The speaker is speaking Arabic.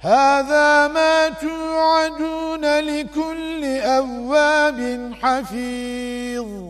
هذا ما توعدون لكل أواب حفيظ.